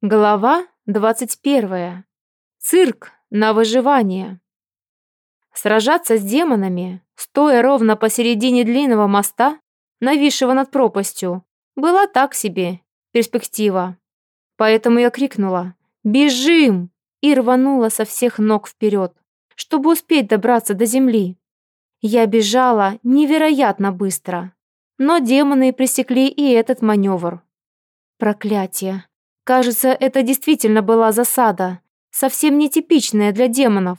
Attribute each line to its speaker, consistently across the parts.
Speaker 1: Глава 21. Цирк на выживание. Сражаться с демонами, стоя ровно посередине длинного моста, нависшего над пропастью, была так себе перспектива. Поэтому я крикнула «Бежим!» и рванула со всех ног вперед, чтобы успеть добраться до земли. Я бежала невероятно быстро, но демоны пресекли и этот маневр. Проклятие! Кажется, это действительно была засада, совсем нетипичная для демонов.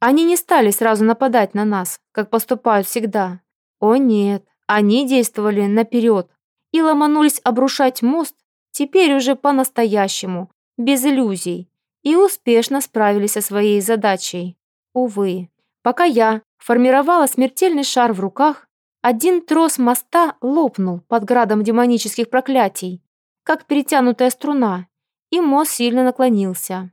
Speaker 1: Они не стали сразу нападать на нас, как поступают всегда. О нет, они действовали наперед и ломанулись обрушать мост теперь уже по-настоящему, без иллюзий, и успешно справились со своей задачей. Увы, пока я формировала смертельный шар в руках, один трос моста лопнул под градом демонических проклятий, как перетянутая струна, и мост сильно наклонился.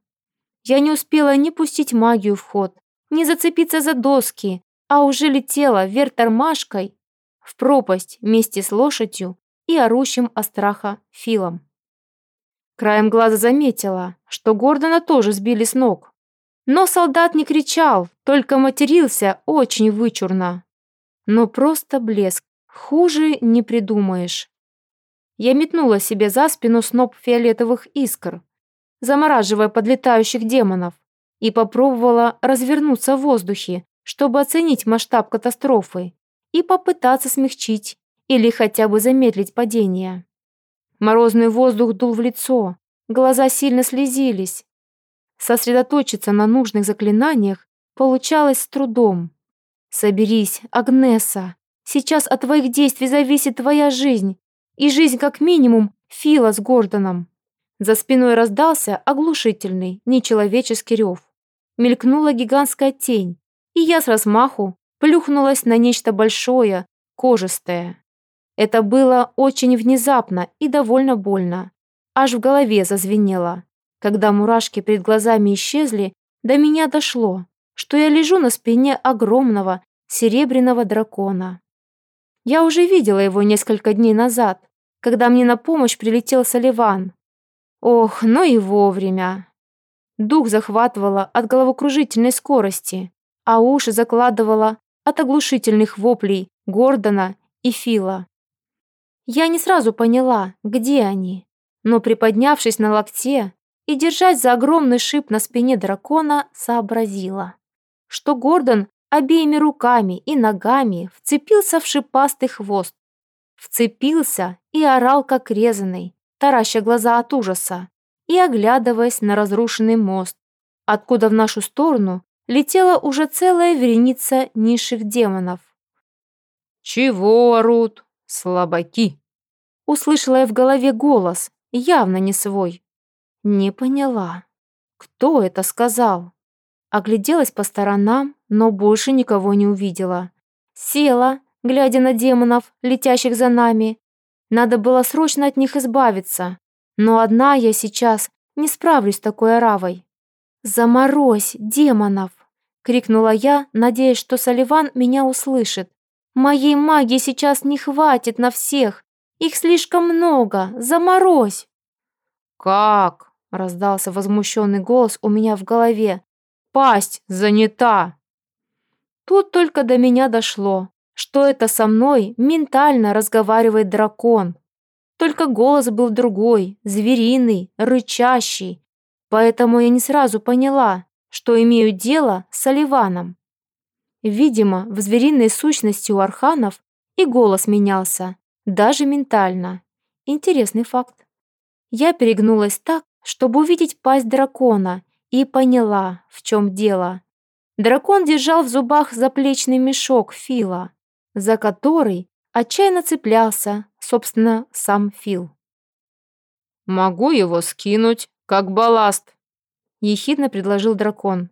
Speaker 1: Я не успела ни пустить магию в ход, ни зацепиться за доски, а уже летела вверх тормашкой в пропасть вместе с лошадью и орущим от страха Филом. Краем глаза заметила, что Гордона тоже сбили с ног. Но солдат не кричал, только матерился очень вычурно. Но просто блеск, хуже не придумаешь. Я метнула себе за спину сноп фиолетовых искр, замораживая подлетающих демонов, и попробовала развернуться в воздухе, чтобы оценить масштаб катастрофы и попытаться смягчить или хотя бы замедлить падение. Морозный воздух дул в лицо, глаза сильно слезились. Сосредоточиться на нужных заклинаниях получалось с трудом. «Соберись, Агнеса, сейчас от твоих действий зависит твоя жизнь, и жизнь как минимум Фила с Гордоном. За спиной раздался оглушительный, нечеловеческий рев. Мелькнула гигантская тень, и я с размаху плюхнулась на нечто большое, кожистое. Это было очень внезапно и довольно больно. Аж в голове зазвенело. Когда мурашки перед глазами исчезли, до меня дошло, что я лежу на спине огромного серебряного дракона. Я уже видела его несколько дней назад, когда мне на помощь прилетел Соливан. Ох, ну и вовремя. Дух захватывало от головокружительной скорости, а уши закладывало от оглушительных воплей Гордона и Фила. Я не сразу поняла, где они, но приподнявшись на локте и держась за огромный шип на спине дракона, сообразила, что Гордон обеими руками и ногами вцепился в шипастый хвост. Вцепился и орал, как резанный, тараща глаза от ужаса и оглядываясь на разрушенный мост, откуда в нашу сторону летела уже целая вереница низших демонов.
Speaker 2: «Чего орут? Слабаки!»
Speaker 1: Услышала я в голове голос, явно не свой. Не поняла, кто это сказал. Огляделась по сторонам, но больше никого не увидела. Села, глядя на демонов, летящих за нами. Надо было срочно от них избавиться. Но одна я сейчас не справлюсь с такой оравой. «Заморозь, демонов!» — крикнула я, надеясь, что Соливан меня услышит. «Моей магии сейчас не хватит на всех. Их слишком много. Заморозь!»
Speaker 2: «Как?» — раздался возмущенный голос у меня в голове. Пасть занята!» Тут только до меня дошло, что это со мной ментально разговаривает дракон. Только голос был другой, звериный, рычащий, поэтому я не сразу поняла, что имею дело с Оливаном. Видимо, в звериной сущности у арханов и голос менялся, даже ментально. Интересный факт. Я перегнулась так, чтобы увидеть пасть дракона и поняла, в чем дело. Дракон держал в зубах заплечный мешок Фила, за который отчаянно цеплялся, собственно, сам Фил. «Могу его скинуть, как балласт», — ехидно предложил дракон.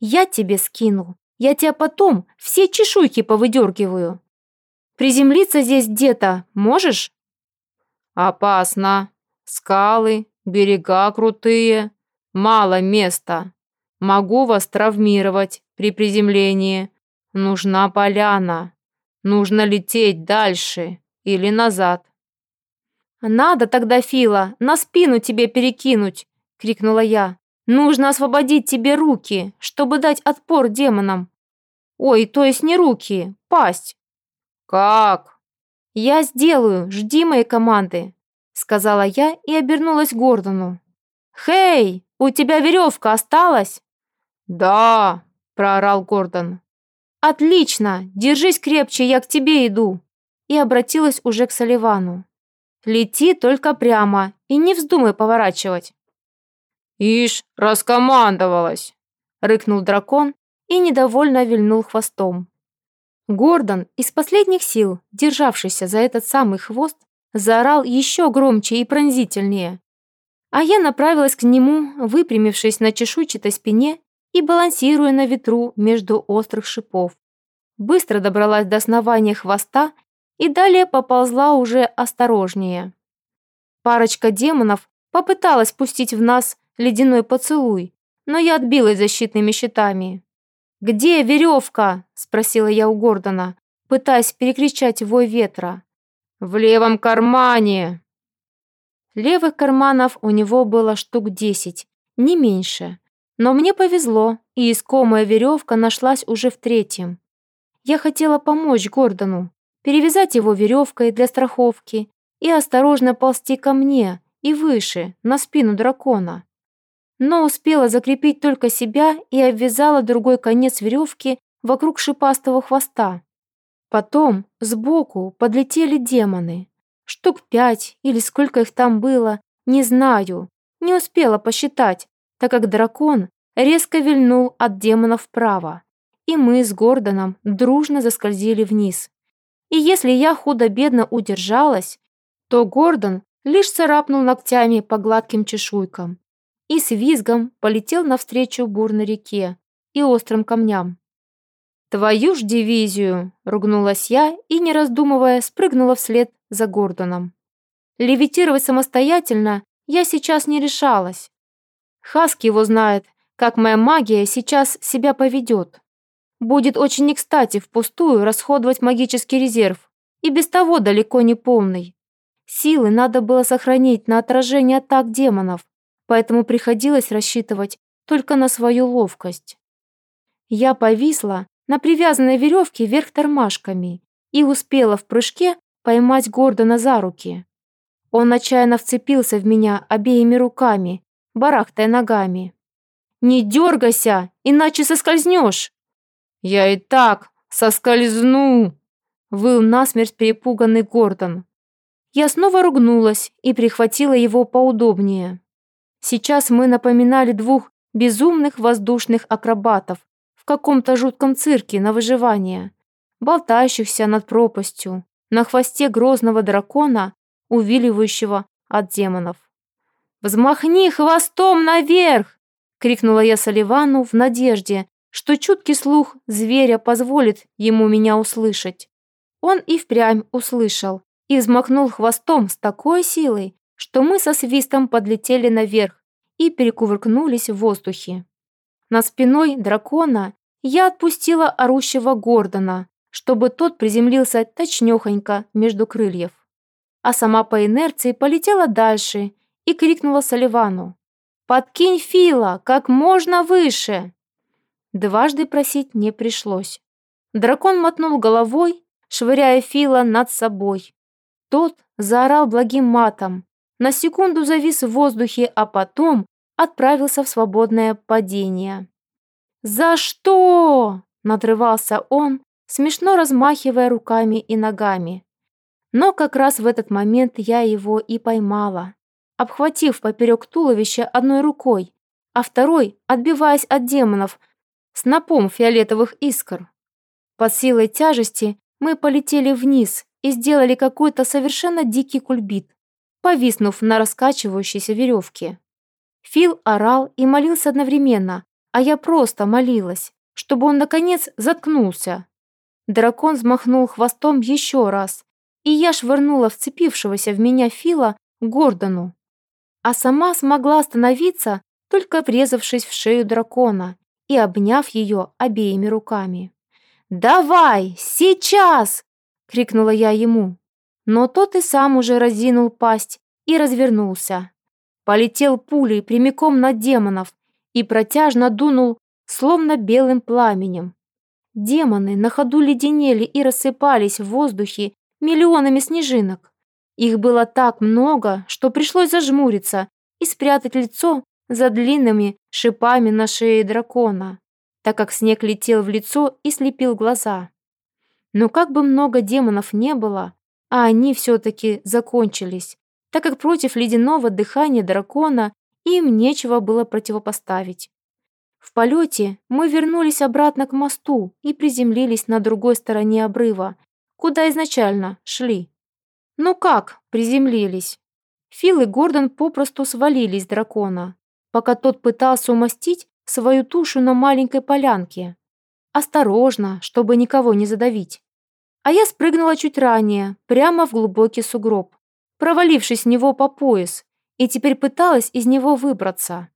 Speaker 1: «Я тебе скину. Я тебя потом все чешуйки повыдергиваю. Приземлиться здесь где-то можешь?»
Speaker 2: «Опасно. Скалы, берега крутые. Мало места. Могу вас травмировать при приземлении. Нужна поляна. Нужно лететь дальше или назад.
Speaker 1: «Надо тогда, Фила, на спину тебе перекинуть!» — крикнула я. «Нужно освободить тебе руки, чтобы дать отпор демонам!» «Ой, то есть не руки, пасть!»
Speaker 2: «Как?»
Speaker 1: «Я сделаю, жди моей команды!» — сказала я и обернулась к Гордону. «Хей, у тебя веревка осталась?»
Speaker 2: «Да!» — проорал Гордон.
Speaker 1: «Отлично! Держись крепче, я к тебе иду!» И обратилась уже к Соливану. «Лети только прямо и не вздумай поворачивать!»
Speaker 2: «Ишь, раскомандовалась!» — рыкнул дракон и недовольно вильнул хвостом.
Speaker 1: Гордон, из последних сил, державшийся за этот самый хвост, заорал еще громче и пронзительнее. А я направилась к нему, выпрямившись на чешуйчатой спине и балансируя на ветру между острых шипов. Быстро добралась до основания хвоста и далее поползла уже осторожнее. Парочка демонов попыталась пустить в нас ледяной поцелуй, но я отбилась защитными щитами. «Где веревка?» – спросила я у Гордона, пытаясь перекричать вой ветра.
Speaker 2: «В левом кармане!»
Speaker 1: Левых карманов у него было штук десять, не меньше. Но мне повезло, и искомая веревка нашлась уже в третьем. Я хотела помочь Гордону, перевязать его веревкой для страховки и осторожно ползти ко мне и выше, на спину дракона. Но успела закрепить только себя и обвязала другой конец веревки вокруг шипастого хвоста. Потом сбоку подлетели демоны. Штук пять или сколько их там было, не знаю, не успела посчитать, так как дракон резко вильнул от демона вправо, и мы с Гордоном дружно заскользили вниз. И если я худо-бедно удержалась, то Гордон лишь царапнул ногтями по гладким чешуйкам и с визгом полетел навстречу бурной реке и острым камням. «Твою ж дивизию!» — ругнулась я и, не раздумывая, спрыгнула вслед за Гордоном. Левитировать самостоятельно я сейчас не решалась, Хаск его знает, как моя магия сейчас себя поведет. Будет очень не кстати впустую расходовать магический резерв, и без того далеко не полный. Силы надо было сохранить на отражение атак демонов, поэтому приходилось рассчитывать только на свою ловкость. Я повисла на привязанной веревке вверх тормашками и успела в прыжке поймать Гордона за руки. Он отчаянно вцепился в меня обеими руками барахтая ногами. «Не дергайся, иначе соскользнешь!»
Speaker 2: «Я и так соскользну!»
Speaker 1: Выл насмерть перепуганный Гордон. Я снова ругнулась и прихватила его поудобнее. Сейчас мы напоминали двух безумных воздушных акробатов в каком-то жутком цирке на выживание, болтающихся над пропастью, на хвосте грозного дракона, увиливающего от демонов. «Взмахни хвостом наверх!» — крикнула я Соливану в надежде, что чуткий слух зверя позволит ему меня услышать. Он и впрямь услышал и взмахнул хвостом с такой силой, что мы со свистом подлетели наверх и перекувыркнулись в воздухе. На спиной дракона я отпустила орущего Гордона, чтобы тот приземлился точнёхонько между крыльев. А сама по инерции полетела дальше и крикнула Соливану. «Подкинь Фила как можно выше!» Дважды просить не пришлось. Дракон мотнул головой, швыряя Фила над собой. Тот заорал благим матом, на секунду завис в воздухе, а потом отправился в свободное падение. «За что?» – надрывался он, смешно размахивая руками и ногами. Но как раз в этот момент я его и поймала обхватив поперек туловища одной рукой, а второй, отбиваясь от демонов, снопом фиолетовых искр. Под силой тяжести мы полетели вниз и сделали какой-то совершенно дикий кульбит, повиснув на раскачивающейся веревке. Фил орал и молился одновременно, а я просто молилась, чтобы он, наконец, заткнулся. Дракон взмахнул хвостом еще раз, и я швырнула вцепившегося в меня Фила Гордону а сама смогла остановиться, только врезавшись в шею дракона и обняв ее обеими руками. «Давай, сейчас!» — крикнула я ему. Но тот и сам уже разинул пасть и развернулся. Полетел пулей прямиком на демонов и протяжно дунул, словно белым пламенем. Демоны на ходу леденели и рассыпались в воздухе миллионами снежинок. Их было так много, что пришлось зажмуриться и спрятать лицо за длинными шипами на шее дракона, так как снег летел в лицо и слепил глаза. Но как бы много демонов не было, а они все-таки закончились, так как против ледяного дыхания дракона им нечего было противопоставить. В полете мы вернулись обратно к мосту и приземлились на другой стороне обрыва, куда изначально шли. Ну как приземлились? Фил и Гордон попросту свалились с дракона, пока тот пытался умостить свою тушу на маленькой полянке. Осторожно, чтобы никого не задавить. А я спрыгнула чуть ранее, прямо в глубокий сугроб, провалившись в него по пояс, и теперь пыталась из него выбраться.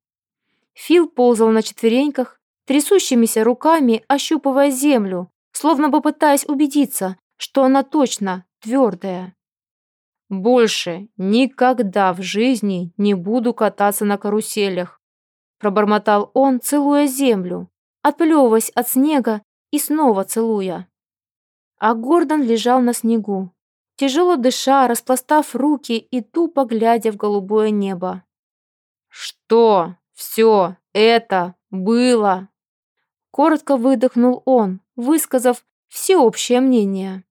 Speaker 1: Фил ползал на четвереньках, трясущимися руками ощупывая землю, словно бы пытаясь убедиться, что она точно твердая. «Больше никогда в жизни не буду кататься на каруселях», пробормотал он, целуя землю, отплевываясь от снега и снова целуя. А Гордон лежал на снегу, тяжело дыша, распластав руки и тупо глядя в голубое небо. «Что?» Все это было. Коротко выдохнул он, высказав всеобщее мнение.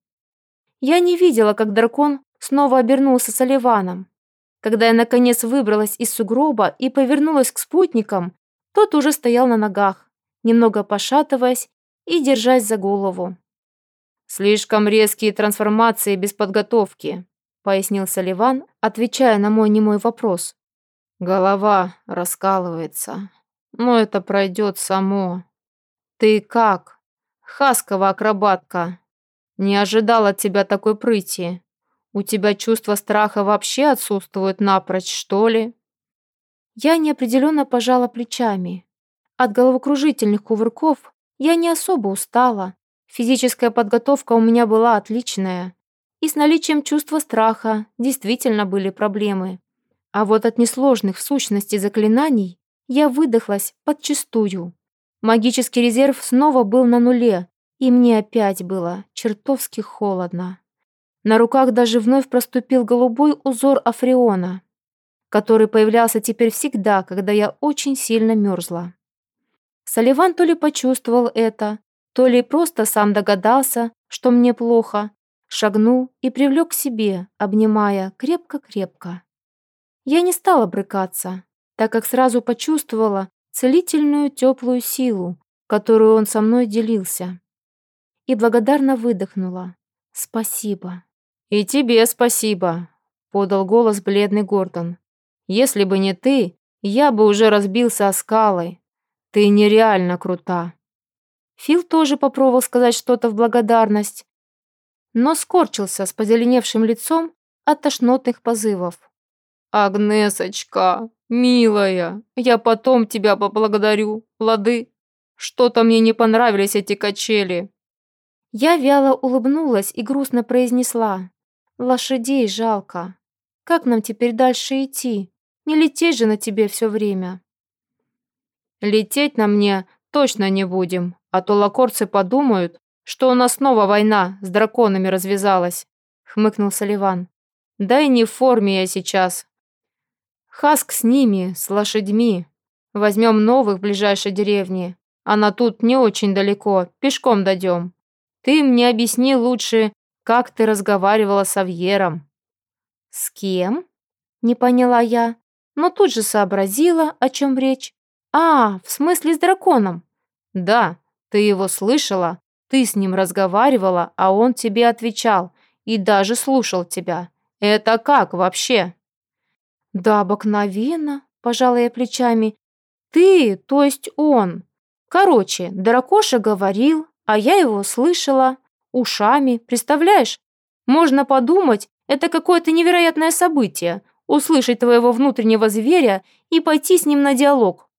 Speaker 1: Я не видела, как дракон снова обернулся с Оливаном. Когда я наконец выбралась из сугроба и повернулась к спутникам, тот уже стоял на ногах, немного пошатываясь и держась за голову. «Слишком резкие трансформации без подготовки», пояснил Соливан, отвечая на мой немой вопрос. Голова раскалывается. Но это пройдет само. Ты как? Хаскова акробатка. Не ожидал от тебя такой прыти. У тебя чувство страха вообще отсутствует напрочь, что ли? Я неопределенно пожала плечами. От головокружительных кувырков я не особо устала. Физическая подготовка у меня была отличная. И с наличием чувства страха действительно были проблемы. А вот от несложных в сущности заклинаний я выдохлась подчистую. Магический резерв снова был на нуле, и мне опять было чертовски холодно. На руках даже вновь проступил голубой узор Африона, который появлялся теперь всегда, когда я очень сильно мерзла. Соливан то ли почувствовал это, то ли просто сам догадался, что мне плохо, шагнул и привлек к себе, обнимая крепко-крепко. Я не стала брыкаться, так как сразу почувствовала целительную теплую силу, которую он со мной делился. И благодарно выдохнула. «Спасибо». «И тебе спасибо», — подал голос бледный Гордон. «Если бы не ты, я бы уже разбился о скалы. Ты нереально крута». Фил тоже попробовал сказать что-то в благодарность, но скорчился с позеленевшим лицом от тошнотных позывов. «Агнесочка, милая, я потом тебя поблагодарю, лады. Что-то мне не понравились эти качели». Я вяло улыбнулась и грустно произнесла. «Лошадей жалко. Как нам теперь дальше идти? Не лететь же на тебе все время». «Лететь на мне точно не будем, а то лакорцы подумают, что у нас снова война с драконами развязалась», — хмыкнул Соливан. «Да и не в форме я сейчас, Хаск с ними, с лошадьми. Возьмем новых в ближайшей деревне. Она тут не очень далеко, пешком дойдем. Ты мне объясни лучше, как ты разговаривала с Авьером». «С кем?» – не поняла я, но тут же сообразила, о чем речь. «А, в смысле с драконом?» «Да, ты его слышала, ты с ним разговаривала, а он тебе отвечал и даже слушал тебя. Это как вообще?» «Да обыкновенно», – пожала я плечами. «Ты, то есть он. Короче, Дракоша говорил, а я его слышала. Ушами, представляешь? Можно подумать, это какое-то невероятное событие, услышать твоего внутреннего зверя и пойти с ним на диалог».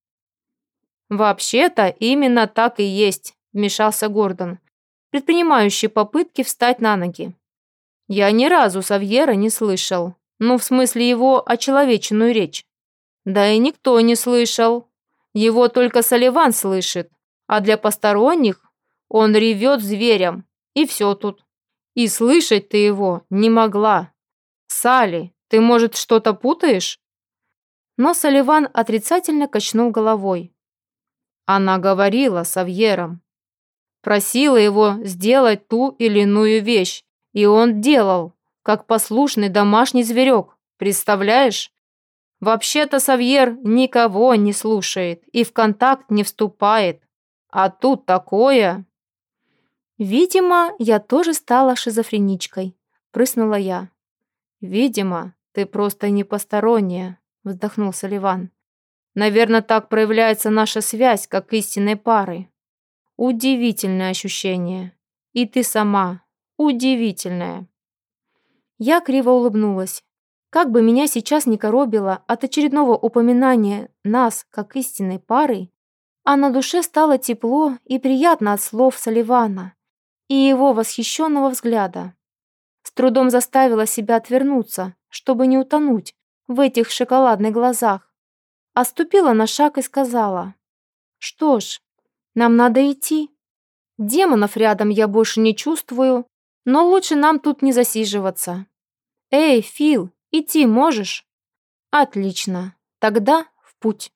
Speaker 1: «Вообще-то именно так и есть», – вмешался Гордон, предпринимающий попытки встать на ноги. Я ни разу Савьера не слышал. Ну, в смысле его очеловеченную речь. Да и никто не слышал. Его только Соливан слышит. А для посторонних он ревет зверем. И все тут. И слышать ты его не могла. Сали, ты, может, что-то путаешь? Но Соливан отрицательно качнул головой. Она говорила с Авьером. Просила его сделать ту или иную вещь, и он делал, как послушный домашний зверек, представляешь? Вообще-то Савьер никого не слушает и в контакт не вступает. А тут такое...
Speaker 2: Видимо, я тоже стала шизофреничкой, прыснула я.
Speaker 1: Видимо, ты просто не посторонняя, вздохнул Соливан. Наверное, так проявляется наша связь, как истинной пары. Удивительное ощущение. И ты сама. Удивительное.
Speaker 2: Я криво улыбнулась. Как бы меня сейчас не коробило от очередного упоминания нас как истинной пары, а на душе стало тепло и приятно от слов Соливана и его восхищенного взгляда. С трудом заставила себя отвернуться, чтобы не утонуть в этих шоколадных глазах. Оступила на шаг и сказала, «Что ж, нам надо идти. Демонов рядом я больше не чувствую, но лучше нам тут не засиживаться. Эй, Фил, идти можешь? Отлично, тогда в путь.